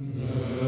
No.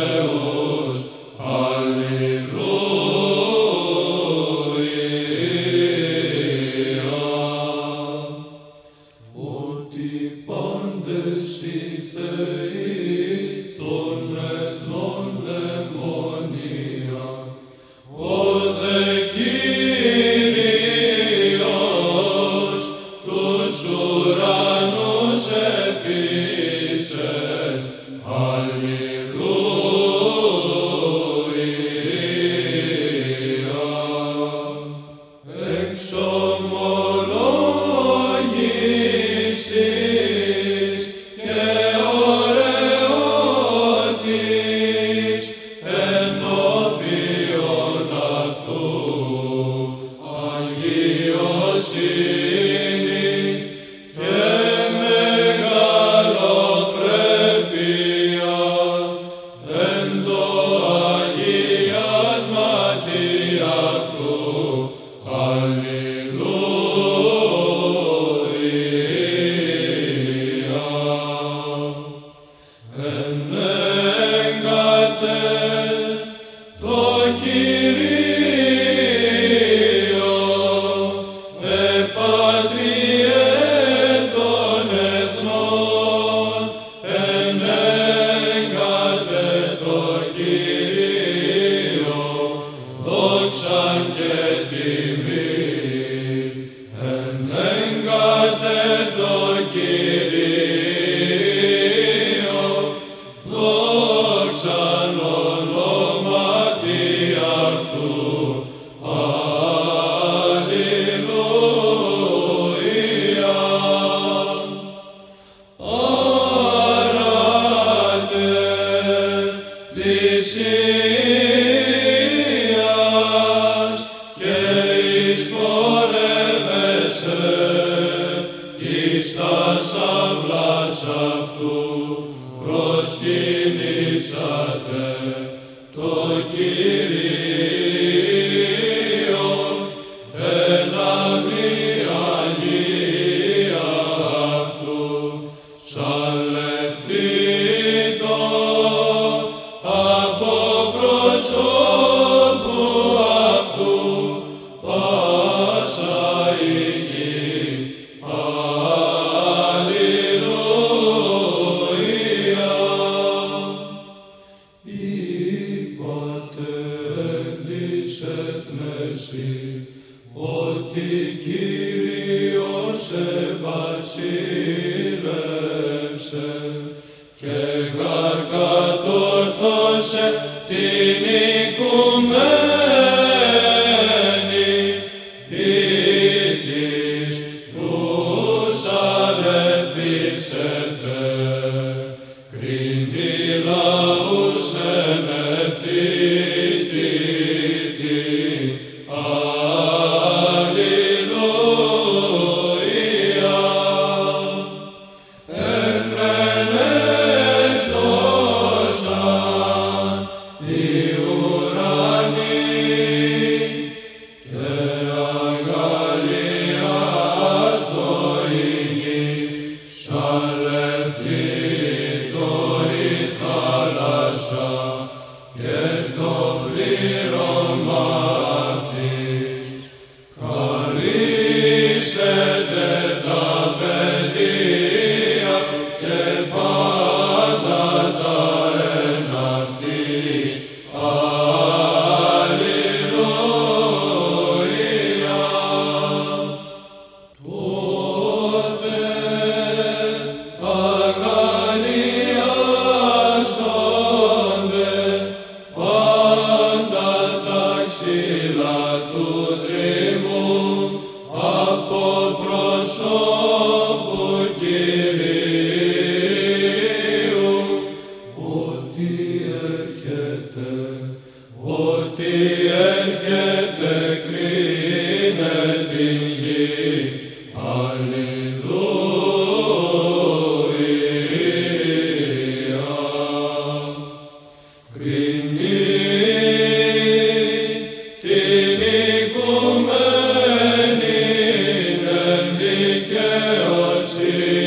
Amen. Aleluia. θυσίας και εις πορεύεσαι εις τα αυτού προσκυνήσατε το Κυρίο. Εναγλία αυτού σαν 许 Domnii Romani. Ecce